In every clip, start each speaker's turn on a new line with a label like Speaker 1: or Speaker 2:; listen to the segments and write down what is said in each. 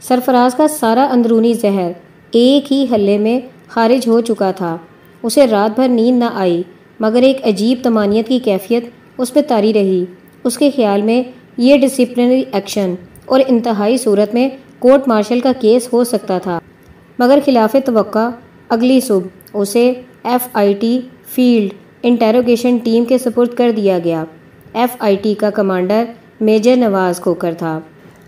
Speaker 1: سرفراز کا سارا اندرونی زہر ایک ہی حلے میں خارج ہو چکا تھا۔ اسے رات بھر نیند نہ آئی، مگر ایک عجیب تمانیت کی کیفیت اس پہ تاری رہی۔ اس کے خیال میں یہ ڈسپلنری ایکشن اور انتہائی صورت میں کورٹ مارشل کا کیس ہو سکتا تھا۔ مگر خلاف توقع اگلی صبح اسے F I T field interrogation team کے سپرد کر دیا گیا۔ ایف آئی ٹی کا کمانڈر میجر نواز کھوکر تھا۔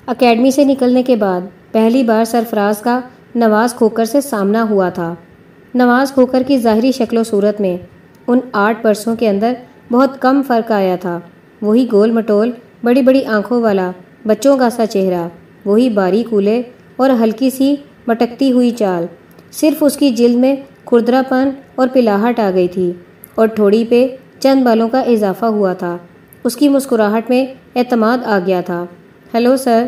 Speaker 1: اکیڈمی سے نکلنے کے بعد پہلی بار سرفراز کا نواز کھوکر سے سامنا ہوا تھا۔ نواز کھوکر کی ظاہری شکل و صورت میں ان آٹھ برسوں کے اندر بہت کم فرق آیا تھا۔ وہی گول مٹول، بڑی بڑی آنکھوں والا، بچوں کا سا چہرہ، وہی باری کولے اور ہلکی سی مٹکتی ہوئی چال۔ صرف اس کی جلد میں کھردرا پن اور پلاہٹ آ گئی تھی اور ٹھوڑی پہ چند بالوں کا اضافہ ہوا تھا۔ اس کی مسکراہٹ میں اعتماد آ گیا تھا۔ ہیلو سر،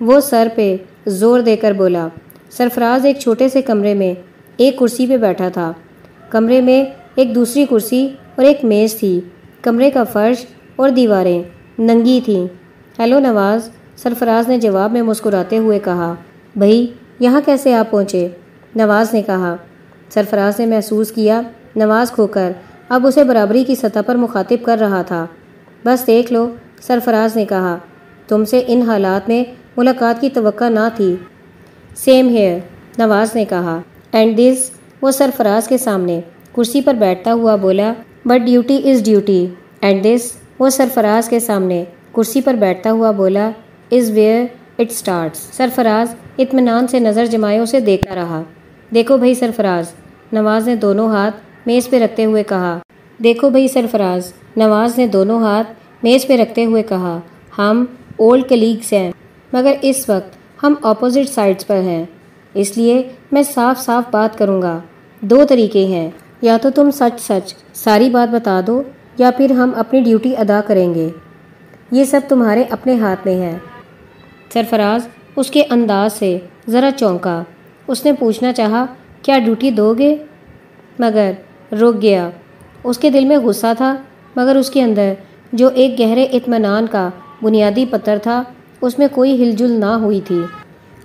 Speaker 1: وہ سر پہ زور دے کر بولا، سرفراز ایک چھوٹے سے کمرے میں ایک کرسی پہ بیٹھا تھا۔ کمرے میں ایک دوسری کرسی اور ایک میز تھی۔ کمرے کا فرش اور دیواریں ننگی تھیں۔ ہیلو نواز، سرفراز نے جواب میں مسکراتے ہوئے کہا، بھائی، یہاں کیسے آپ پہنچے؟ نواز نے کہا، سرفراز نے محسوس کیا، نواز کھو کر اب اسے برابری کی سطح پر مخاطب کر رہا تھا۔ بس دیکھ لو، سرفراز نے کہا، تم سے ان حالات میں ملاقات کی توقع نہ تھی۔ سیم ہیئر، نواز نے کہا۔ اینڈ دس، وہ سرفراز کے سامنے کرسی پر بیٹھتا ہوا بولا but duty is duty and this, وہ سرفراز کے سامنے کرسی پر بیٹھتا ہوا بولا is where it starts Sarfaraz اطمینان سے نظر جمائے اسے دیکھتا رہا۔ دیکھو بھائی سرفراز، نواز نے دونوں ہاتھ میز پہ رکھتے ہوئے کہا۔ دیکھو بھائی سرفراز، نواز نے دونوں ہاتھ میز پہ رکھتے ہوئے کہا، ہم اولڈ کلیگس ہیں۔ مگر اس وقت ہم اپوزٹ سائڈس پر ہیں۔ اس لیے میں صاف صاف بات کروں گا۔ دو طریقے ہیں۔ یا تو تم سچ سچ ساری بات بتا دو یا پھر ہم اپنی ڈیوٹی ادا کریں گے۔ یہ سب تمہارے اپنے ہاتھ میں ہے سرفراز، اس کے انداز سے ذرا چونکا۔ اس نے پوچھنا چاہا، کیا ڈیوٹی دو گے؟ مگر رک گیا۔ اس کے دل میں غصہ تھا، مگر اس کے اندر جو ایک گہرے اطمینان کا بنیادی پتھر تھا اس میں کوئی ہل جل نہ ہوئی تھی۔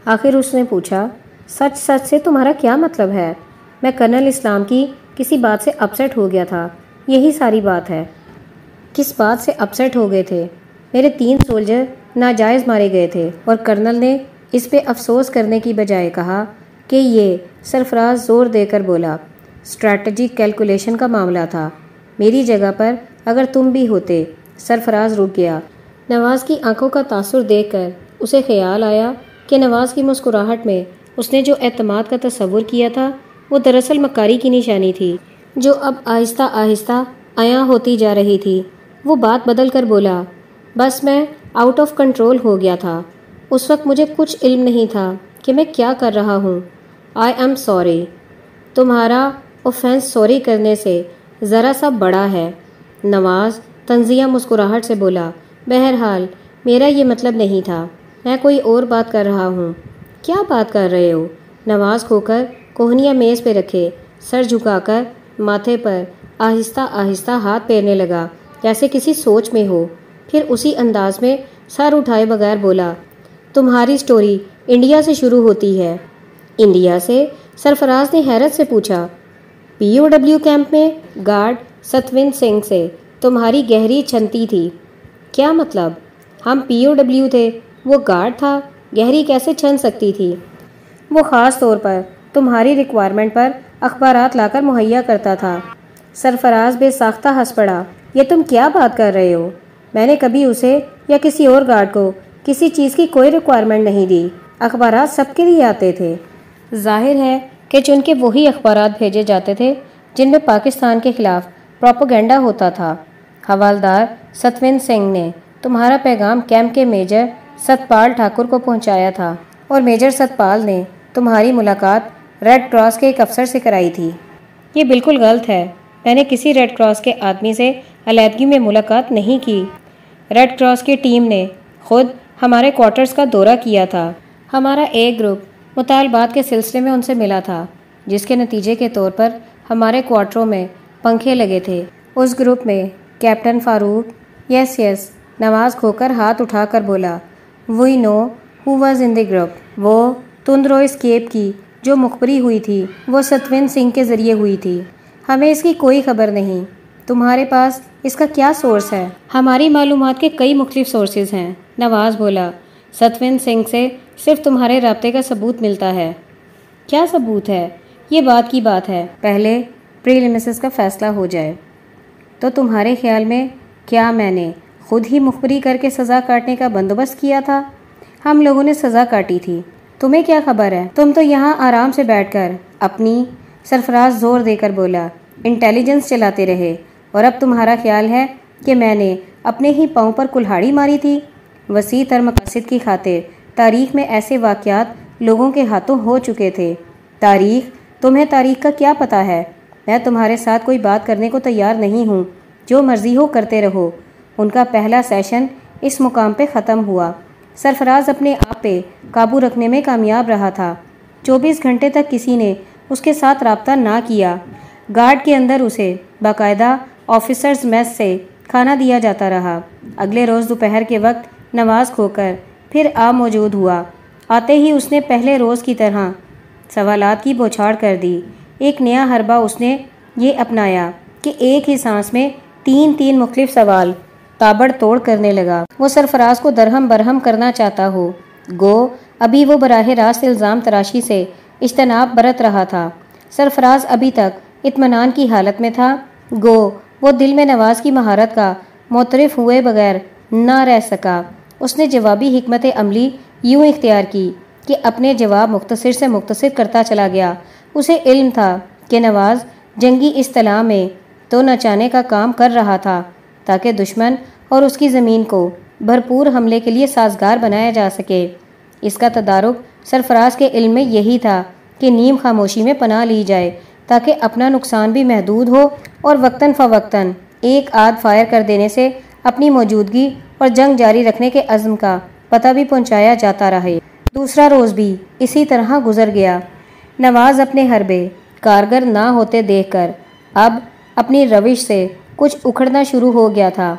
Speaker 1: آخر اس نے پوچھا، سچ سچ سے تمہارا کیا مطلب ہے؟ میں کرنل اسلام کی کسی بات سے اپسیٹ ہو گیا تھا۔ یہی ساری بات ہے۔ کس بات سے اپسیٹ ہو گئے تھے؟ میرے تین سولجر ناجائز مارے گئے تھے اور کرنل نے اس پہ افسوس کرنے کی بجائے کہا کہ یہ سرفراز زور دے کر بولا اسٹریٹجک کیلکولیشن کا معاملہ تھا۔ میری جگہ پر اگر تم بھی ہوتے، سرفراز رک گیا۔ نواز کی آنکھوں کا تاثر دیکھ کر اسے خیال آیا کہ نواز کی مسکراہٹ میں اس نے جو اعتماد کا تصور کیا تھا، وہ دراصل مکاری کی نشانی تھی، جو اب آہستہ آہستہ عیاں ہوتی جا رہی تھی۔ وہ بات بدل کر بولا، بس میں آؤٹ آف کنٹرول ہو گیا تھا۔ اس وقت مجھے کچھ علم نہیں تھا کہ میں کیا کر رہا ہوں۔ آئی ایم سوری تمہارا اوفینس سوری کرنے سے ذرا سا بڑا ہے۔ نواز تنزیہ مسکراہٹ سے بولا بہرحال، میرا یہ مطلب نہیں تھا۔ میں کوئی اور بات کر رہا ہوں۔ کیا بات کر رہے ہو؟ نواز کھو کر کوہنیا میز پہ رکھے، سر جھکا کر ماتھے پر آہستہ آہستہ ہاتھ پھیرنے لگا، جیسے کسی سوچ میں ہو۔ پھر اسی انداز میں سر اٹھائے بغیر بولا، تمہاری سٹوری انڈیا سے شروع ہوتی ہے۔ انڈیا سے؟ سرفراز نے حیرت سے پوچھا۔ پی او ڈبلیو کیمپ میں گارڈ ستوند سنگھ سے تمہاری گہری چھنتی تھی۔ کیا مطلب؟ ہم پی او ڈبلیو تھے، وہ گارڈ تھا، گہری کیسے چھن سکتی تھی؟ وہ خاص طور پر تمہاری ریکوائرمنٹ پر اخبارات لا کر مہیا کرتا تھا۔ سرفراز بے ساختہ ہنس پڑا۔ یہ تم کیا بات کر رہے ہو؟ میں نے کبھی اسے یا کسی اور گارڈ کو کسی چیز کی کوئی ریکوائرمنٹ نہیں دی۔ اخبارات سب کے لیے آتے تھے۔ ظاہر ہے کہ چن کے وہی اخبارات بھیجے جاتے تھے جن میں پاکستان کے خلاف پروپوگینڈا ہوتا تھا۔ حوالدار ستوند سنگھ نے تمہارا پیغام کیمپ کے میجر ستپال ٹھاکر کو پہنچایا تھا اور میجر ستپال نے تمہاری ملاقات ریڈ کراس کے ایک افسر سے کرائی تھی۔ یہ بالکل غلط ہے۔ میں نے کسی ریڈ کراس کے آدمی سے علیحدگی میں ملاقات نہیں کی۔ ریڈ کراس کی ٹیم نے خود ہمارے کوارٹرز کا دورہ کیا تھا۔ ہمارا ایک گروپ مطالبات کے سلسلے میں ان سے ملا تھا، جس کے نتیجے کے طور پر ہمارے کوارٹروں میں پنکھے لگے تھے۔ اس گروپ میں کیپٹن فاروق یس یس نواز کھو کر ہاتھ اٹھا کر بولا وی نو who was in the group وہ تندرو اسکیپ کی جو مخبری ہوئی تھی وہ ستوین سنگھ کے ذریعے ہوئی تھی۔ ہمیں اس کی کوئی خبر نہیں۔ تمہارے پاس اس کا کیا سورس ہے؟ ہماری معلومات کے کئی مختلف سورسز ہیں۔ نواز بولا ستوین سنگھ سے صرف تمہارے رابطے کا ثبوت ملتا ہے۔ کیا ثبوت ہے؟ یہ بات کی بات ہے۔ پہلے پریلیمسز کا فیصلہ ہو جائے۔ تو تمہارے خیال میں کیا میں نے خود ہی مخبری کر کے سزا کاٹنے کا بندوبست کیا تھا؟ ہم لوگوں نے سزا کاٹی تھی۔ تمہیں کیا خبر ہے؟ تم تو یہاں آرام سے بیٹھ کر اپنی سرفراز زور دے کر بولا، انٹیلیجنس چلاتے رہے۔ اور اب تمہارا خیال ہے کہ میں نے اپنے ہی پاؤں پر کلہاڑی ماری تھی؟ وسیع تر مقاصد کی خاطر تاریخ میں ایسے واقعات لوگوں کے ہاتھوں ہو چکے تھے۔ تاریخ؟ تمہیں تاریخ کا کیا پتہ ہے؟ میں تمہارے ساتھ کوئی بات کرنے کو تیار نہیں ہوں۔ جو مرضی ہو کرتے رہو۔ ان کا پہلا سیشن اس مقام پہ ختم ہوا۔ سرفراز اپنے آپ پہ قابو رکھنے میں کامیاب رہا تھا۔ چوبیس گھنٹے تک کسی نے اس کے ساتھ رابطہ نہ کیا۔ گارڈ کے اندر اسے باقاعدہ آفیسرز میس سے کھانا دیا جاتا رہا۔ اگلے روز دوپہر کے وقت نماز کھو کر پھر آ موجود ہوا۔ آتے ہی اس نے پہلے روز کی طرح سوالات کی بوچھاڑ کر دی۔ ایک نیا حربہ اس نے یہ اپنایا کہ ایک ہی سانس میں تین تین مختلف سوال تابڑ توڑ کرنے لگا۔ وہ سرفراز کو درہم برہم کرنا چاہتا ہو۔ گو، ابھی وہ براہ راست الزام تراشی سے اجتناب برت رہا تھا۔ سرفراز ابھی تک اطمینان کی حالت میں تھا۔ گو، وہ دل میں نواز کی مہارت کا معترف ہوئے بغیر نہ رہ سکا۔ اس نے جوابی حکمت عملی یوں اختیار کی کہ اپنے جواب مختصر سے مختصر کرتا چلا گیا۔ اسے علم تھا کہ نواز جنگی اصطلاح میں تو نچانے کا کام کر رہا تھا تاکہ دشمن اور اس کی زمین کو بھرپور حملے کے لیے سازگار بنایا جا سکے۔ اس کا تدارک سرفراز کے علم میں یہی تھا کہ نیم خاموشی میں پناہ لی جائے تاکہ اپنا نقصان بھی محدود ہو اور وقتاً فوقتاً ایک آدھ فائر کر دینے سے اپنی موجودگی اور جنگ جاری رکھنے کے عزم کا پتہ بھی پہنچایا جاتا رہے۔ دوسرا روز بھی اسی طرح گزر گیا۔ نواز اپنے حربے کارگر نہ ہوتے دیکھ کر اب اپنی روش سے کچھ اکھڑنا شروع ہو گیا تھا۔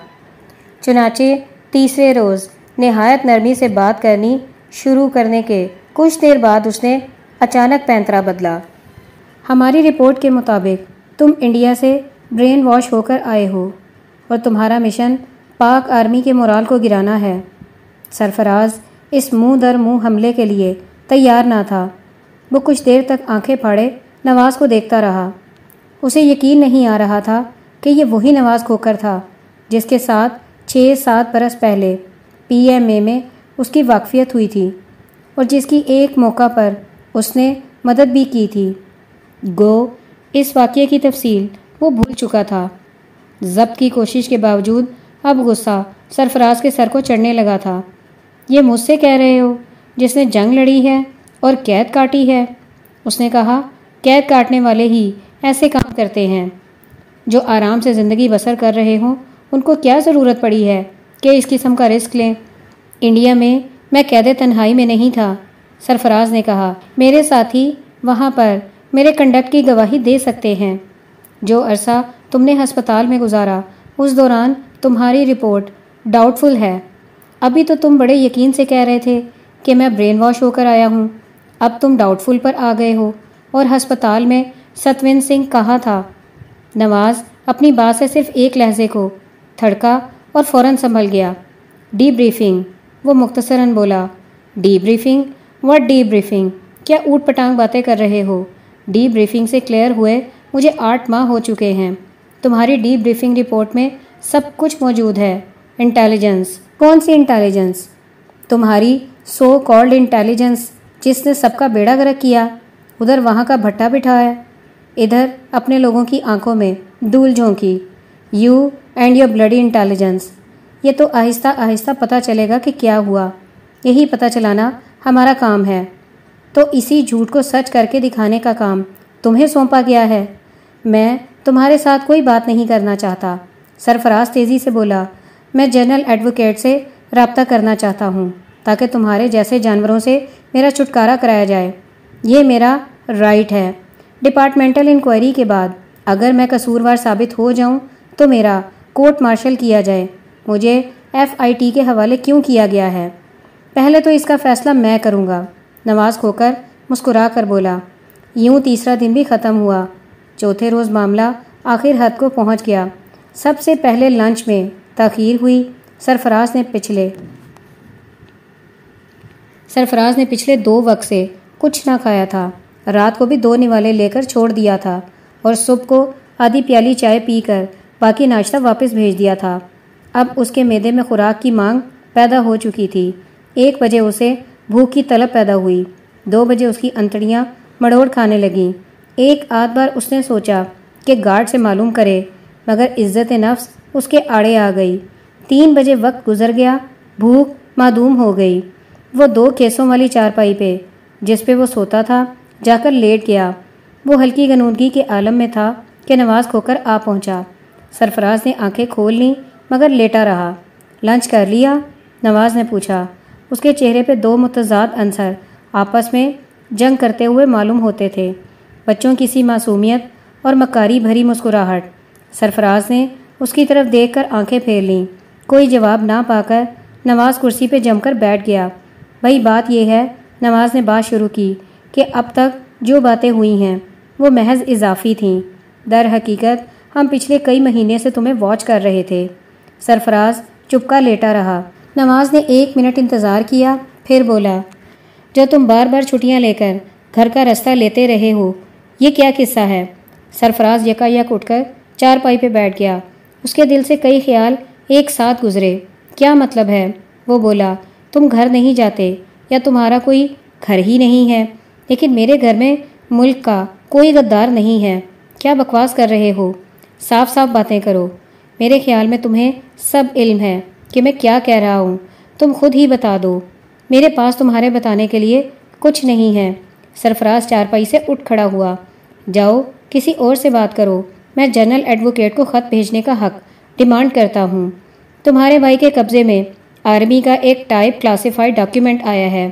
Speaker 1: چنانچہ تیسرے روز نہایت نرمی سے بات کرنی شروع کرنے کے کچھ دیر بعد اس نے اچانک پینترا بدلا۔ ہماری رپورٹ کے مطابق تم انڈیا سے برین واش ہو کر آئے ہو اور تمہارا مشن پاک آرمی کے مورال کو گرانا ہے۔ سرفراز اس منہ در منہ حملے کے لیے تیار نہ تھا۔ وہ کچھ دیر تک آنکھیں پھاڑے، نواز کو دیکھتا رہا۔ اسے یقین نہیں آ رہا تھا کہ یہ وہی نواز کھوکر تھا، جس کے ساتھ چھ سات برس پہلے پی ایم اے میں اس کی واقفیت ہوئی تھی اور جس کی ایک موقع پر اس نے مدد بھی کی تھی۔ گو، اس واقعے کی تفصیل وہ بھول چکا تھا۔ ضبط کی کوشش کے باوجود اب غصہ سرفراز کے سر کو چڑھنے لگا تھا۔ یہ مجھ سے کہہ رہے ہو جس نے جنگ لڑی ہے؟ اور قید کاٹی ہے۔ اس نے کہا، قید کاٹنے والے ہی ایسے کام کرتے ہیں۔ جو آرام سے زندگی بسر کر رہے ہوں، ان کو کیا ضرورت پڑی ہے کہ اس قسم کا رسک لیں؟ انڈیا میں میں قید تنہائی میں نہیں تھا۔ سرفراز نے کہا، میرے ساتھی وہاں پر میرے کنڈکٹ کی گواہی دے سکتے ہیں۔ جو عرصہ تم نے ہسپتال میں گزارا، اس دوران تمہاری رپورٹ ڈاؤٹ فل ہے۔ ابھی تو تم بڑے یقین سے کہہ رہے تھے کہ میں برین واش ہو کر آیا ہوں۔ اب تم ڈاؤٹ فل پر آ گئے ہو۔ اور ہسپتال میں ستوین سنگھ کہا تھا؟ نواز اپنی بات سے صرف ایک لہجے کو تھڑکا اور فوراً سنبھل گیا۔ ڈی بریفنگ وہ مختصراً بولا debriefing what debriefing کیا اوٹ پٹانگ باتیں کر رہے ہو؟ ڈی بریفنگ سے کلیئر ہوئے، مجھے آٹھ ماہ ہو چکے ہیں۔ تمہاری ڈی بریفنگ رپورٹ میں سب کچھ موجود ہے۔ انٹیلیجنس کون سی انٹیلیجنس تمہاری سو کالڈ انٹیلیجنس جس نے سب کا بیڑا گرک کیا، ادھر وہاں کا بھٹا بٹھایا، ادھر اپنے لوگوں کی آنکھوں میں دول جھونکی۔ You and your bloody intelligence یہ تو آہستہ آہستہ پتہ چلے گا کہ کیا ہوا۔ یہی پتہ چلانا ہمارا کام ہے۔ تو اسی جھوٹ کو سچ کر کے دکھانے کا کام تمہیں سونپا گیا ہے۔ میں تمہارے ساتھ کوئی بات نہیں کرنا چاہتا۔ سرفراز تیزی سے بولا، میں جنرل ایڈوکیٹ سے رابطہ کرنا چاہتا ہوں تاکہ تمہارے جیسے جانوروں سے میرا چھٹکارا کرایا جائے۔ یہ میرا رائٹ ہے۔ ڈپارٹمنٹل انکوائری کے بعد اگر میں قصوروار ثابت ہو جاؤں تو میرا کورٹ مارشل کیا جائے۔ مجھے ایف آئی ٹی کے حوالے کیوں کیا گیا ہے؟ پہلے تو اس کا فیصلہ میں کروں گا۔ نواز کھو کر مسکرا کر بولا، یوں تیسرا دن بھی ختم ہوا۔ چوتھے روز معاملہ آخر حد کو پہنچ گیا۔ سب سے پہلے لنچ میں تاخیر ہوئی، سرفراز نے پچھلے سرفراز نے پچھلے دو وقت سے کچھ نہ کھایا تھا۔ رات کو بھی دو نوالے لے کر چھوڑ دیا تھا اور صبح کو آدھی پیالی چائے پی کر باقی ناشتہ واپس بھیج دیا تھا۔ اب اس کے میدے میں خوراک کی مانگ پیدا ہو چکی تھی۔ ایک بجے اسے بھوک کی طلب پیدا ہوئی۔ دو بجے اس کی انتڑیاں مڑوڑ کھانے لگیں۔ ایک آدھ بار اس نے سوچا کہ گارڈ سے معلوم کرے، مگر عزت نفس اس کے آڑے آ گئی۔ تین بجے وقت گزر گیا، بھوک معدوم ہو گئی۔ وہ دو کیسوں والی چارپائی پہ، جس پہ وہ سوتا تھا، جا کر لیٹ گیا۔ وہ ہلکی گنودگی کے عالم میں تھا کہ نواز کھو کر آ پہنچا۔ سرفراز نے آنکھیں کھول لیں، مگر لیٹا رہا۔ لنچ کر لیا نواز نے پوچھا۔ اس کے چہرے پہ دو متضاد عنصر آپس میں جنگ کرتے ہوئے معلوم ہوتے تھے۔ بچوں کی سی معصومیت اور مکاری بھری مسکراہٹ۔ سرفراز نے اس کی طرف دیکھ کر آنکھیں پھیر لیں۔ کوئی جواب نہ پا کر نواز کرسی پہ جم کر بیٹھ گیا۔ بھائی بات یہ ہے نواز نے بات شروع کی کہ اب تک جو باتیں ہوئی ہیں، وہ محض اضافی تھیں۔ در حقیقت، ہم پچھلے کئی مہینے سے تمہیں واچ کر رہے تھے۔ سرفراز چپکا لیٹا رہا۔ نواز نے ایک منٹ انتظار کیا، پھر بولا جو تم بار بار چھٹیاں لے کر گھر کا رستہ لیتے رہے ہو، یہ کیا قصہ ہے؟ سرفراز یکا یک اٹھ کر چار پائی پہ بیٹھ گیا۔ اس کے دل سے کئی خیال ایک ساتھ گزرے۔ کیا مطلب ہے؟ وہ بولا تم گھر نہیں جاتے یا تمہارا کوئی گھر ہی نہیں ہے۔ لیکن میرے گھر میں ملک کا کوئی غدار نہیں ہے۔ کیا بکواس کر رہے ہو؟ صاف صاف باتیں کرو۔ میرے خیال میں تمہیں سب علم ہے کہ میں کیا کہہ رہا ہوں۔ تم خود ہی بتا دو۔ میرے پاس تمہارے بتانے کے لیے کچھ نہیں ہے۔ سرفراز چارپائی سے اٹھ کھڑا ہوا۔ جاؤ، کسی اور سے بات کرو۔ میں جنرل ایڈوکیٹ کو خط بھیجنے کا حق ڈیمانڈ کرتا ہوں۔ تمہارے بھائی کے قبضے میں آرمی کا ایک ٹائپ کلاسیفائڈ ڈاکیومنٹ آیا ہے،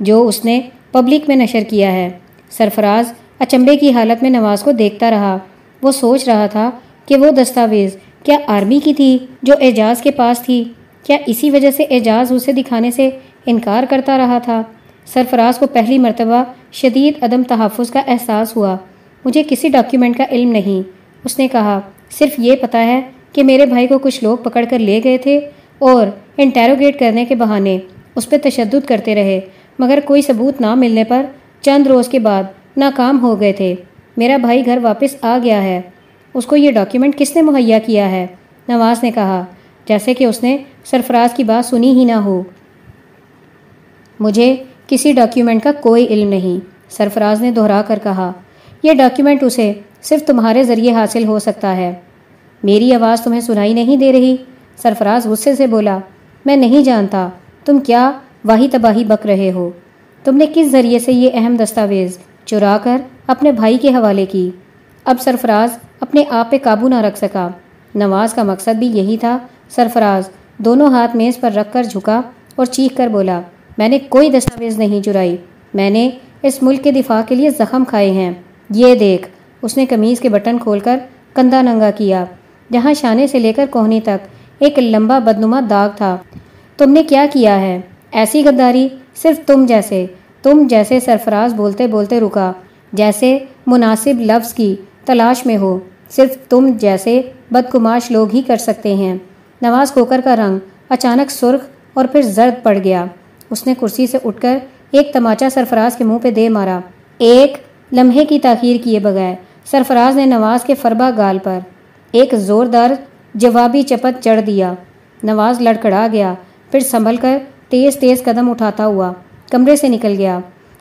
Speaker 1: جو اس نے پبلک میں نشر کیا ہے۔ سرفراز اچمبے کی حالت میں نواز کو دیکھتا رہا۔ وہ سوچ رہا تھا کہ وہ دستاویز کیا آرمی کی تھی جو اعجاز کے پاس تھی؟ کیا اسی وجہ سے اعجاز اسے دکھانے سے انکار کرتا رہا تھا؟ سرفراز کو پہلی مرتبہ شدید عدم تحفظ کا احساس ہوا۔ مجھے کسی ڈاکیومنٹ کا علم نہیں۔ اس نے کہا، صرف یہ پتا ہے کہ میرے بھائی کو کچھ لوگ پکڑ کر لے گئے تھے اور انٹیروگیٹ کرنے کے بہانے اس پہ تشدد کرتے رہے، مگر کوئی ثبوت نہ ملنے پر چند روز کے بعد ناکام ہو گئے تھے۔ میرا بھائی گھر واپس آ گیا ہے۔ اس کو یہ ڈاکیومنٹ کس نے مہیا کیا ہے؟ نواز نے کہا، جیسے کہ اس نے سرفراز کی بات سنی ہی نہ ہو۔ مجھے کسی ڈاکیومنٹ کا کوئی علم نہیں، سرفراز نے دہرا کر کہا۔ یہ ڈاکیومنٹ اسے صرف تمہارے ذریعے حاصل ہو سکتا ہے۔ میری آواز تمہیں سنائی نہیں دے رہی؟ سرفراز غصے سے بولا، میں نہیں جانتا، تم کیا واہی تباہی بک رہے ہو؟ تم نے کس ذریعے سے یہ اہم دستاویز چرا کر اپنے بھائی کے حوالے کی؟ اب سرفراز اپنے آپ پہ قابو نہ رکھ سکا۔ نواز کا مقصد بھی یہی تھا۔ سرفراز دونوں ہاتھ میز پر رکھ کر جھکا اور چیخ کر بولا، میں نے کوئی دستاویز نہیں چرائی۔ میں نے اس ملک کے دفاع کے لیے زخم کھائے ہیں۔ یہ دیکھ، اس نے قمیض کے بٹن کھول کر کندھا ننگا کیا۔ جہاں شانے سے لے کر کوہنی تک ایک لمبا بدنما داغ تھا۔ تم نے کیا کیا ہے؟ ایسی غداری صرف تم جیسے تم جیسے سرفراز بولتے بولتے رکا، جیسے مناسب لفظ کی تلاش میں ہو۔ صرف تم جیسے بدکماش لوگ ہی کر سکتے ہیں۔ نواز کوکر کا رنگ اچانک سرخ اور پھر زرد پڑ گیا۔ اس نے کرسی سے اٹھ کر ایک تماچا سرفراز کے منہ پہ دے مارا۔ ایک لمحے کی تاخیر کیے بغیر سرفراز نے نواز کے فربا گال پر ایک زوردار جوابی چپت چڑھ دیا۔ نواز لڑکڑا گیا، پھر سنبھل کر تیز تیز قدم اٹھاتا ہوا کمرے سے نکل گیا۔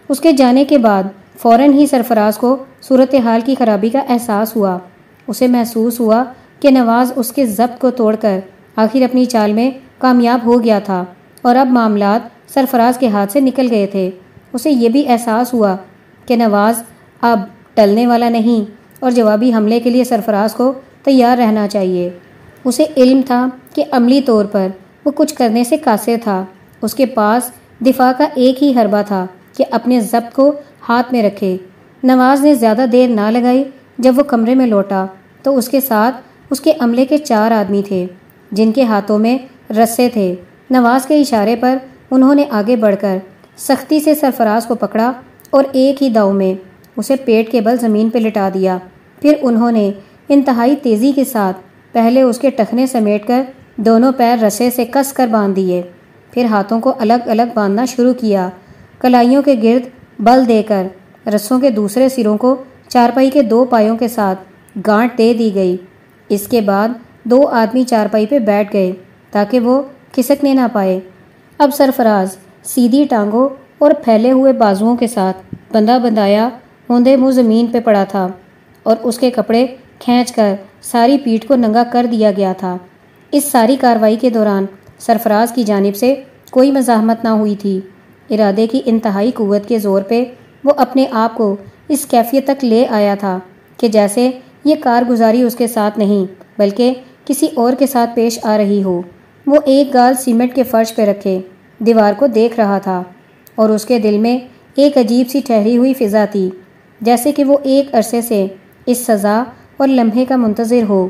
Speaker 1: اس کے جانے کے بعد فوراً ہی سرفراز کو صورتحال کی خرابی کا احساس ہوا۔ اسے محسوس ہوا کہ نواز اس کے ضبط کو توڑ کر آخر اپنی چال میں کامیاب ہو گیا تھا اور اب معاملات سرفراز کے ہاتھ سے نکل گئے تھے۔ اسے یہ بھی احساس ہوا کہ نواز اب ٹلنے والا نہیں اور جوابی حملے کے لیے سرفراز کو تیار رہنا چاہیے۔ اسے علم تھا کہ عملی طور پر وہ کچھ کرنے سے قاصر تھا۔ اس کے پاس دفاع کا ایک ہی حربہ تھا کہ اپنے ضبط کو ہاتھ میں رکھے۔ نواز نے زیادہ دیر نہ لگائی۔ جب وہ کمرے میں لوٹا تو اس کے ساتھ اس کے عملے کے چار آدمی تھے جن کے ہاتھوں میں رسے تھے۔ نواز کے اشارے پر انہوں نے آگے بڑھ کر سختی سے سرفراز کو پکڑا اور ایک ہی داؤ میں اسے پیٹ کے بل زمین پہ لٹا دیا۔ پھر انہوں نے انتہائی تیزی کے ساتھ پہلے اس کے ٹخنے سمیٹ کر دونوں پیر رسے سے کس کر باندھ دیے۔ پھر ہاتھوں کو الگ الگ باندھنا شروع کیا۔ کلائیوں کے گرد بل دے کر رسوں کے دوسرے سروں کو چارپائی کے دو پایوں کے ساتھ گانٹ دے دی گئی۔ اس کے بعد دو آدمی چارپائی پہ بیٹھ گئے تاکہ وہ کھسکنے نہ پائے۔ اب سرفراز سیدھی ٹانگوں اور پھیلے ہوئے بازوؤں کے ساتھ بندہ بندایا ہوندے منہ زمین پہ پڑا تھا اور اس کے کپڑے کھینچ کر ساری پیٹھ کو ننگا کر دیا گیا تھا۔ اس ساری کاروائی کے دوران سرفراز کی جانب سے کوئی مزاحمت نہ ہوئی تھی۔ ارادے کی انتہائی قوت کے زور پہ وہ اپنے آپ کو اس کیفیت تک لے آیا تھا کہ جیسے یہ کارگزاری اس کے ساتھ نہیں بلکہ کسی اور کے ساتھ پیش آ رہی ہو۔ وہ ایک گال سیمنٹ کے فرش پہ رکھے، دیوار کو دیکھ رہا تھا اور اس کے دل میں ایک عجیب سی ٹھہری ہوئی فضا تھی، جیسے کہ وہ ایک عرصے سے اس سزا اور لمحے کا منتظر ہو۔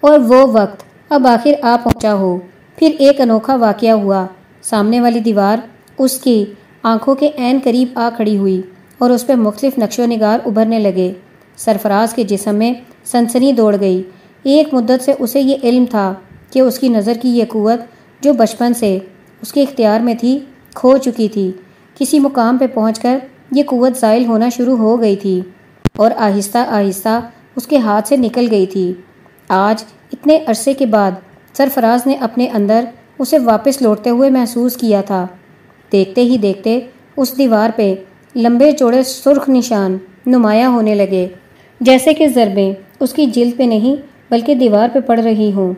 Speaker 1: اور وہ وقت اب آخر آ پہنچا ہو۔ پھر ایک انوکھا واقعہ ہوا۔ سامنے والی دیوار اس کی آنکھوں کے عین قریب آ کھڑی ہوئی اور اس پہ مختلف نقش و نگار ابھرنے لگے۔ سرفراز کے جسم میں سنسنی دوڑ گئی۔ ایک مدت سے اسے یہ علم تھا کہ اس کی نظر کی یہ قوت جو بچپن سے اس کے اختیار میں تھی، کھو چکی تھی۔ کسی مقام پہ پہنچ کر یہ قوت زائل ہونا شروع ہو گئی تھی۔ اور آہستہ آہستہ اس کے ہاتھ سے نکل گئی تھی۔ آج اتنے عرصے کے بعد سرفراز نے اپنے اندر اسے واپس لوٹتے ہوئے محسوس کیا تھا۔ دیکھتے ہی دیکھتے اس دیوار پہ لمبے چوڑے سرخ نشان نمایاں ہونے لگے۔ جیسے کہ ضربیں اس کی جلد پہ نہیں بلکہ دیوار پہ پڑ رہی ہوں۔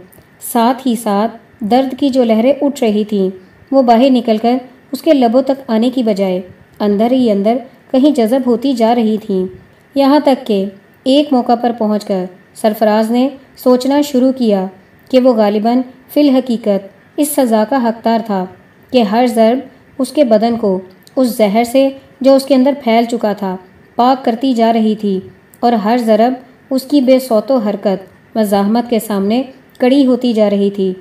Speaker 1: ساتھ ہی ساتھ درد کی جو لہریں اٹھ رہی تھیں وہ باہر نکل کر اس کے لبوں تک آنے کی بجائے اندر ہی اندر کہیں جذب ہوتی جا رہی تھیں۔ یہاں تک کہ ایک موقع پر پہنچ کر سرفراز نے سوچنا شروع کیا کہ وہ غالباً فی الحقیقت اس سزا کا حقدار تھا کہ ہر ضرب اس کے بدن کو اس زہر سے جو اس کے اندر پھیل چکا تھا پاک کرتی جا رہی تھی اور ہر ضرب اس کی بے صوت و حرکت مزاحمت کے سامنے کڑی ہوتی جا رہی تھی۔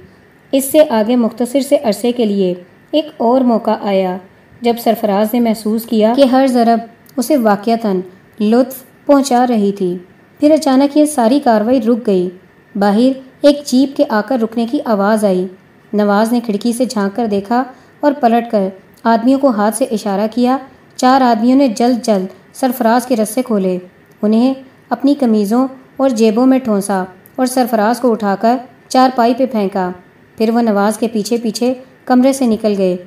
Speaker 1: اس سے آگے مختصر سے عرصے کے لیے ایک اور موقع آیا جب سرفراز نے محسوس کیا کہ ہر ضرب اسے واقعتاً لطف پہنچا رہی تھی۔ پھر اچانک یہ ساری کاروائی رک گئی۔ باہر ایک جیپ کے آ کر رکنے کی آواز آئی۔ نواز نے کھڑکی سے جھانک کر دیکھا اور پلٹ کر آدمیوں کو ہاتھ سے اشارہ کیا۔ چار آدمیوں نے جلد جلد سرفراز کے رسے کھولے۔ انہیں اپنی کمیزوں اور جیبوں میں ٹھونسا اور سرفراز کو اٹھا کر چار پائی پہ پھینکا۔ پھر وہ نواز کے پیچھے پیچھے کمرے سے نکل گئے۔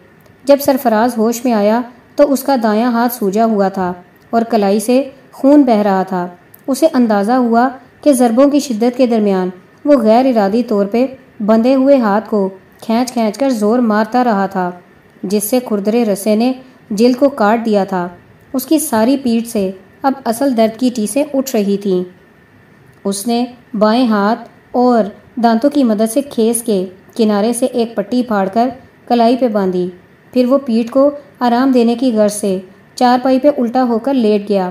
Speaker 1: جب سرفراز ہوش میں آیا تو اس کا دایاں ہاتھ سوجا ہوا تھا اور کلائی سے خون بہہ رہا تھا۔ اسے اندازہ ہوا کہ ضربوں کی شدت کے درمیان وہ غیر ارادی طور پہ بندھے ہوئے ہاتھ کو کھینچ کھینچ کر زور مارتا رہا تھا، جس سے کھردرے رسے نے جلد کو کاٹ دیا تھا۔ اس کی ساری پیٹھ سے اب اصل درد کی ٹیسیں اٹھ رہی تھیں۔ اس نے بائیں ہاتھ اور دانتوں کی مدد سے کھیس کے کنارے سے ایک پٹی پھاڑ کر کلائی پہ باندھی۔ پھر وہ پیٹھ کو آرام دینے کی غرض سے چار پائی پہ الٹا ہو کر لیٹ گیا۔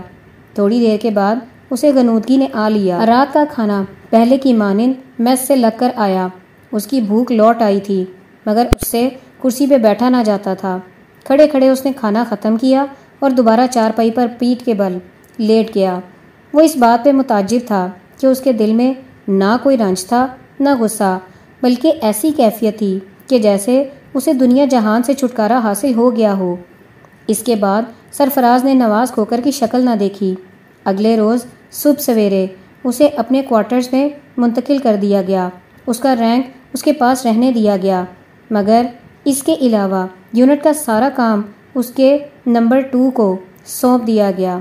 Speaker 1: تھوڑی دیر کے بعد اسے گنودگی نے آ لیا۔ رات کا کھانا پہلے کی مانند میس سے لگ کر آیا۔ اس کی بھوک لوٹ آئی تھی، مگر اس سے کرسی پہ بیٹھا نہ جاتا تھا۔ کھڑے کھڑے اس نے کھانا ختم کیا اور دوبارہ چار پائی پر پیٹ کے بل لیٹ گیا۔ وہ اس بات پہ متاجر تھا کہ اس کے دل میں نہ کوئی رنج تھا، نہ غصہ، بلکہ ایسی کیفیت تھی کہ جیسے اسے دنیا جہان سے چھٹکارا حاصل ہو گیا ہو۔ اس کے بعد سرفراز نے نواز کھوکر کی شکل نہ دیکھی۔ اگلے روز صبح سویرے اسے اپنے کوارٹرز میں منتقل کر دیا گیا۔ اس کا رینک اس کے پاس رہنے دیا گیا۔ مگر اس کے علاوہ یونٹ کا سارا کام اس کے نمبر ٹو کو سونپ دیا گیا۔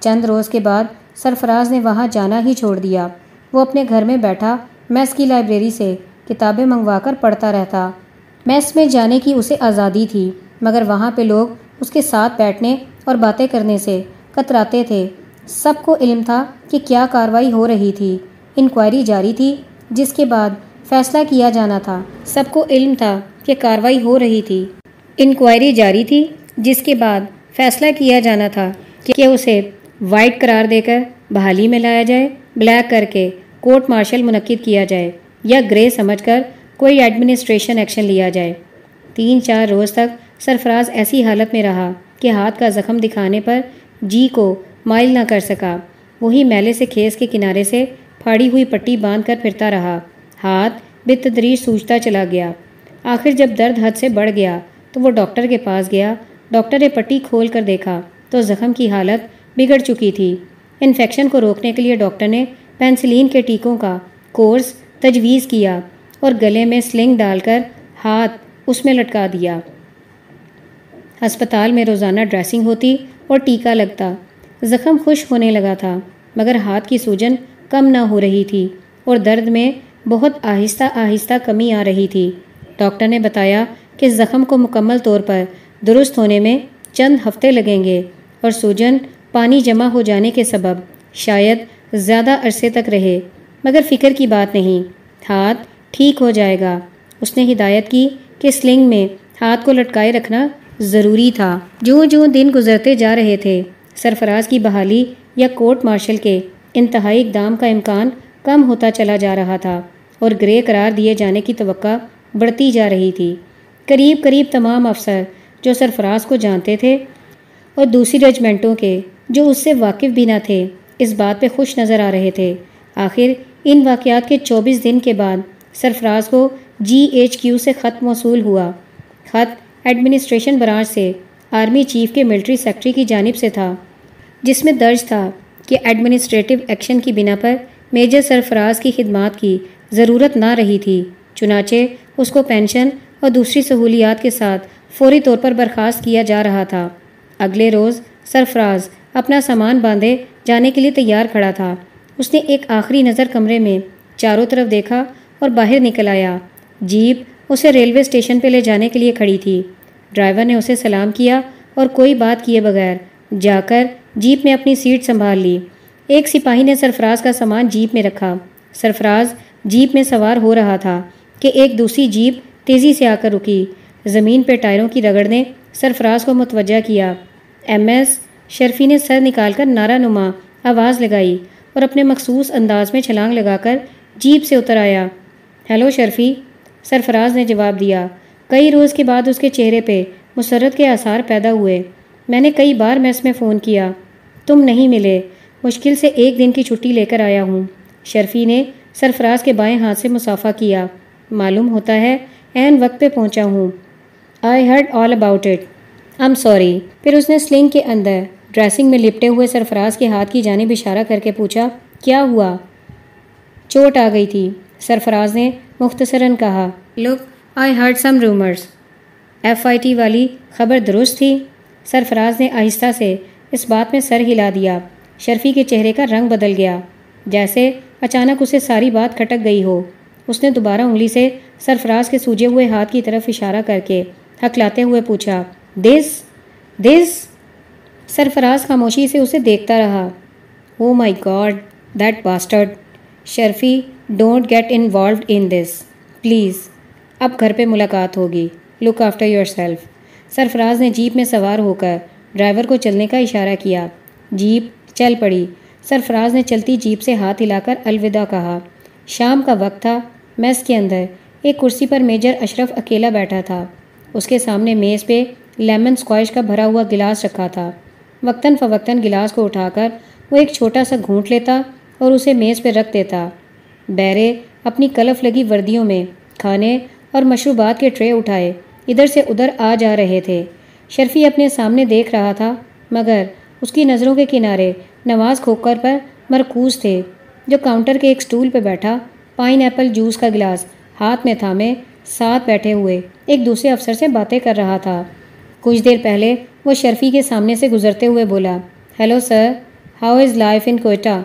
Speaker 1: چند روز کے بعد سرفراز نے وہاں جانا ہی چھوڑ دیا۔ وہ اپنے گھر میں بیٹھا میس کی لائبریری سے کتابیں منگوا کر پڑھتا رہتا۔ میس میں جانے کی اسے آزادی تھی، مگر وہاں پہ لوگ اس کے ساتھ بیٹھنے اور باتیں کرنے سے کتراتے تھے۔ سب کو علم تھا کہ کیا کاروائی ہو رہی تھی۔ انکوائری جاری تھی، جس کے بعد فیصلہ کیا جانا تھا۔ سب کو علم تھا کہ کاروائی ہو رہی تھی۔ انکوائری جاری تھی، جس کے بعد فیصلہ کیا جانا تھا کہ اسے وائٹ قرار دے کر بحالی میں لایا جائے، بلیک کر کے کورٹ مارشل منعقد کیا جائے، یا گرے سمجھ کر کوئی ایڈمنسٹریشن ایکشن لیا جائے۔ تین چار روز تک سرفراز ایسی حالت میں رہا کہ ہاتھ کا زخم دکھانے پر جی کو مائل نہ کر سکا۔ وہی میلے سے کھیس کے کنارے سے پھاڑی ہوئی پٹی باندھ کر پھرتا رہا۔ ہاتھ بے تدریج سوچتا چلا گیا۔ آخر جب درد حد سے بڑھ گیا تو وہ ڈاکٹر کے پاس گیا۔ ڈاکٹر نے پٹی کھول کر دیکھا تو زخم کی حالت بگڑ چکی تھی۔ انفیکشن کو روکنے کے لیے ڈاکٹر نے پینسلین کے ٹیکوں کا کورس تجویز کیا اور گلے میں سلنگ ڈال کر ہاتھ اس میں لٹکا دیا۔ ہسپتال میں روزانہ ڈریسنگ ہوتی اور ٹیکا لگتا۔ زخم خوش ہونے لگا تھا، مگر ہاتھ کی سوجن کم نہ ہو رہی تھی اور درد میں بہت آہستہ آہستہ کمی آ رہی تھی۔ ڈاکٹر نے بتایا کہ زخم کو مکمل طور پر درست ہونے میں چند ہفتے لگیں گے اور سوجن پانی جمع ہو جانے کے سبب شاید زیادہ عرصے تک رہے، مگر فکر کی بات نہیں۔ ہاتھ ٹھیک ہو جائے گا۔ اس نے ہدایت کی کہ سلنگ میں ہاتھ کو لٹکائے رکھنا ضروری تھا۔ جو جو دن گزرتے جا رہے تھے، سرفراز کی بحالی یا کورٹ مارشل کے انتہائی اقدام کا امکان کم ہوتا چلا جا رہا تھا اور گرے قرار دیے جانے کی توقع بڑھتی جا رہی تھی۔ قریب قریب تمام افسر جو سرفراز کو جانتے تھے اور دوسری رجمنٹوں کے جو اس سے واقف بھی نہ تھے، اس بات پہ خوش نظر آ رہے تھے۔ آخر ان واقعات کے چوبیس دن کے بعد سرفراز کو جی ایچ کیو سے خط موصول ہوا۔ خط ایڈمنسٹریشن برانچ سے آرمی چیف کے ملٹری سیکٹری کی جانب سے تھا، جس میں درج تھا کہ ایڈمنسٹریٹو ایکشن کی بنا پر میجر سرفراز کی خدمات کی ضرورت نہ رہی تھی، چنانچہ اس کو پینشن اور دوسری سہولیات کے ساتھ فوری طور پر برخاست کیا جا رہا تھا۔ اگلے روز سرفراز اپنا سامان باندھے جانے کے لیے تیار کھڑا تھا۔ اس نے ایک آخری نظر کمرے میں چاروں طرف دیکھا اور باہر نکل آیا۔ جیپ اسے ریلوے اسٹیشن پہ لے جانے کے لیے کھڑی تھی۔ ڈرائیور نے اسے سلام کیا اور کوئی بات کیے بغیر جا کر جیپ میں اپنی سیٹ سنبھال لی۔ ایک سپاہی نے سرفراز کا سامان جیپ میں رکھا۔ سرفراز جیپ میں سوار ہو رہا تھا کہ ایک دوسری جیپ تیزی سے آ کر رکی۔ زمین پہ ٹائروں کی رگڑ نے سرفراز کو متوجہ کیا۔ ایم ایس شرفی نے سر نکال کر نعرہ نما آواز لگائی اور اپنے مخصوص انداز میں چھلانگ لگا کر جیپ سے اتر آیا۔ ہیلو شرفی، سرفراز نے جواب دیا۔ کئی روز کے بعد اس کے چہرے پہ مسرت کے آثار پیدا ہوئے۔ میں نے کئی بار میس میں فون کیا۔ تم نہیں ملے۔ مشکل سے ایک دن کی چھٹی لے کر آیا ہوں۔ شرفی نے سرفراز کے بائیں ہاتھ سے مسافہ کیا۔ معلوم ہوتا ہے عین وقت پہ پہنچا ہوں۔ I heard all about it I'm sorry پھر اس نے سلنگ کے اندر ڈریسنگ میں لپٹے ہوئے سرفراز کے ہاتھ کی جانب اشارہ کر کے پوچھا، کیا ہوا؟ چوٹ آ گئی تھی۔ سرفراز نے مختصراً کہا look I heard some rumours F I T والی خبر درست تھی۔ سرفراز نے آہستہ سے اس بات میں سر ہلا دیا۔ شرفی کے چہرے کا رنگ بدل گیا۔ جیسے اچانک اسے ساری بات کھٹک گئی ہو۔ اس نے دوبارہ انگلی سے سرفراز کے سوجے ہوئے ہاتھ کی طرف اشارہ کر کے ہکلاتے ہوئے پوچھا دس دس سرفراز خاموشی سے اسے دیکھتا رہا۔ او my God that bastard Sharfi don't get involved in this please اب گھر پہ ملاقات ہوگی۔ Look after yourself Sarfaraz نے جیپ میں سوار ہو کر ڈرائیور کو چلنے کا اشارہ کیا۔ جیپ چل پڑی۔ سرفراز نے چلتی جیپ سے ہاتھ ہلا کر الوداع کہا، شام کا وقت تھا میس کے اندر ایک کرسی پر میجر اشرف اکیلا بیٹھا تھا۔ اس کے سامنے میز پہ لیمن اسکوائش کا بھرا ہوا گلاس رکھا تھا۔ وقتاً فوقتاً گلاس کو اٹھا کر وہ ایک چھوٹا سا گھونٹ لیتا اور اسے میز پہ رکھ دیتا۔ بیرے اپنی کلف لگی وردیوں میں، کھانے اور مشروبات کے ٹرے اٹھائے۔ ادھر سے ادھر آ جا رہے تھے۔ شرفی اپنے سامنے دیکھ رہا تھا، مگر اس کی نظروں کے کنارے نواز کھوکر پر مرکوز تھے۔ جو کاؤنٹر کے ایک سٹول پہ بیٹھا، پائن ایپل جوس کا گلاس ہاتھ میں تھامے ساتھ بیٹھے ہوئے ایک دوسرے افسر سے باتیں کر رہا تھا۔ کچھ دیر پہلے وہ شرفی کے سامنے سے گزرتے ہوئے بولا، hello sir, how is life in Quetta?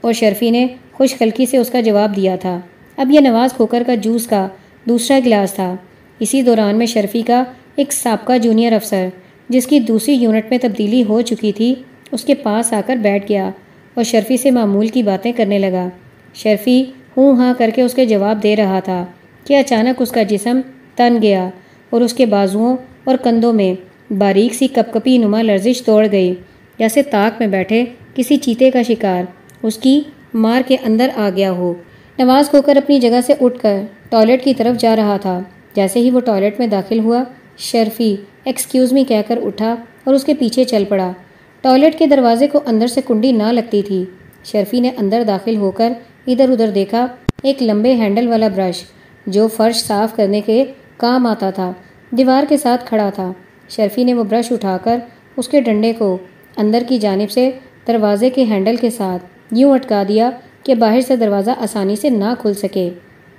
Speaker 1: اور شرفی نے خوش خلکی سے اس کا جواب دیا تھا، اب یہ نواز کھوکر کا جوس کا دوسرا گلاس تھا۔ اسی دوران میں شرفی کا ایک سابقہ جونیئر افسر جس کی دوسری یونٹ میں تبدیلی ہو چکی تھی، اس کے پاس آ کر بیٹھ گیا اور شرفی سے معمول کی باتیں کرنے لگا۔ شرفی ہوں ہاں کر کے اس کے جواب دے رہا تھا کہ اچانک اس کا جسم تن گیا اور اس کے بازوؤں اور کندھوں میں باریک سی کپ کپی نما لرزش توڑ گئی۔ جیسے تاک میں بیٹھے کسی چیتے کا شکار، اس کی مار کے اندر آ گیا ہو۔ نواز کھو کر اپنی جگہ سے اٹھ کر ٹوائلٹ کی طرف جا رہا تھا۔ جیسے ہی وہ ٹوائلٹ میں داخل ہوا، شرفی ایکسکیوز می کہہ کر اٹھا اور اس کے پیچھے چل پڑا۔ ٹوائلٹ کے دروازے کو اندر سے کنڈی نہ لگتی تھی۔ شرفی نے اندر داخل ہو کر ادھر ادھر دیکھا ایک لمبے ہینڈل والا برش، جو فرش صاف کرنے کے کام آتا تھا، دیوار کے ساتھ کھڑا تھا۔ شرفی نے وہ برش اٹھا کر اس کے ڈنڈے کو اندر کی جانب سے دروازے کے ہینڈل کے ساتھ یوں اٹکا دیا کہ باہر سے دروازہ آسانی سے نہ کھل سکے۔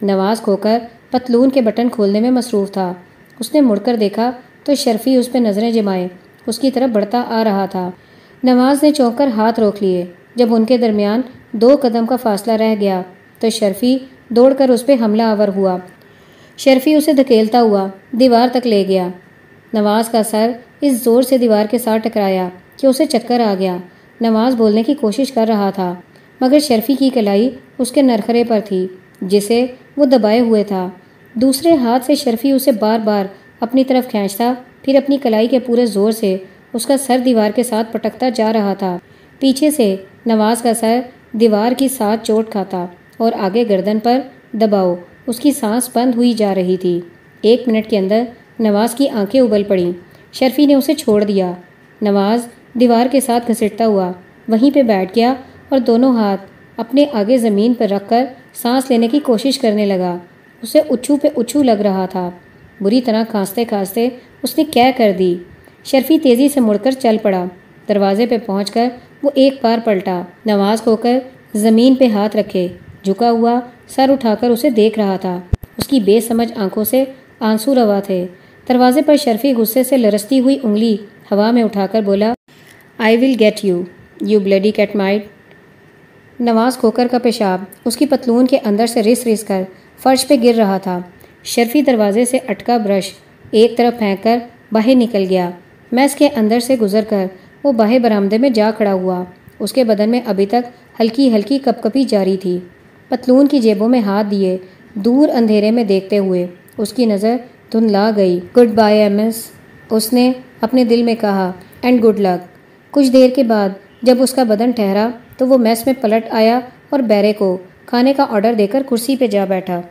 Speaker 1: نواز کھو کر پتلون کے بٹن کھولنے میں مصروف تھا۔ اس نے مڑ کر دیکھا تو شرفی اس پہ نظریں جمائے اس کی طرف بڑھتا آ رہا تھا۔ نواز نے چونک کر ہاتھ روک لیے۔ جب ان کے درمیان دو قدم کا فاصلہ رہ گیا تو شرفی دوڑ کر اس پہ حملہ آور ہوا۔ شرفی اسے دھکیلتا ہوا دیوار تک لے گیا۔ نواز کا سر اس زور سے دیوار کے ساتھ ٹکرایا کہ اسے چکر آ گیا۔ نواز بولنے کی کوشش کر رہا تھا، مگر شرفی کی کلائی اس کے نرخرے پر تھی، جسے وہ دبائے ہوئے تھا۔ دوسرے ہاتھ سے شرفی اسے بار بار اپنی طرف کھینچتا، پھر اپنی کلائی کے پورے زور سے اس کا سر دیوار کے ساتھ پٹکتا جا رہا تھا۔ پیچھے سے نواز کا سر دیوار کی ساتھ چوٹ کھاتا اور آگے گردن پر دباؤ، اس کی سانس بند ہوئی جا رہی تھی۔ ایک منٹ کے اندر نواز کی آنکھیں ابل پڑیں۔ شرفی نے اسے چھوڑ دیا۔ نواز دیوار کے ساتھ گھسٹتا ہوا وہیں پہ بیٹھ گیا اور دونوں ہاتھ اپنے آگے زمین پر رکھ کر سانس لینے کی کوشش کرنے لگا۔ اسے اچھو پہ اچھو لگ رہا تھا۔ بری طرح کھانستے کھانستے اس نے کیا کر دی۔ شرفی تیزی سے مڑ کر چل پڑا۔ دروازے پہ پہنچ کر وہ ایک بار پلٹا۔ نواز کھو کر زمین پہ ہاتھ رکھے۔ جھکا ہوا سر اٹھا کر اسے دیکھ رہا تھا۔ اس کی بے سمجھ آنکھوں سے آنسو روا تھے۔ دروازے پر شرفی غصے سے لرستی ہوئی انگلی ہوا میں اٹھا کر بولا I will get you you bloody cat might Nawaz Khokhar کا پیشاب، اس کی پتلون کے اندر سے رس رس کر فرش پہ گر رہا تھا۔ شرفی دروازے سے اٹکا برش، ایک طرف پھینک کر باہر نکل گیا۔ میس کے اندر سے گزر کر وہ باہر برآمدے میں جا کھڑا ہوا۔ اس کے بدن میں ابھی تک ہلکی ہلکی کپ کپی جاری تھی۔ پتلون کی جیبوں میں ہاتھ دیے دور اندھیرے میں دیکھتے ہوئے اس کی نظر دھندلا گئی۔ گڈ بائی ایم ایس اس نے اپنے دل میں کہا، اینڈ گڈ لک کچھ دیر کے بعد جب اس کا بدن ٹھہرا تو وہ میس میں پلٹ آیا اور بیرے کو کھانے کا آرڈر دے کر کرسی پہ جا بیٹھا۔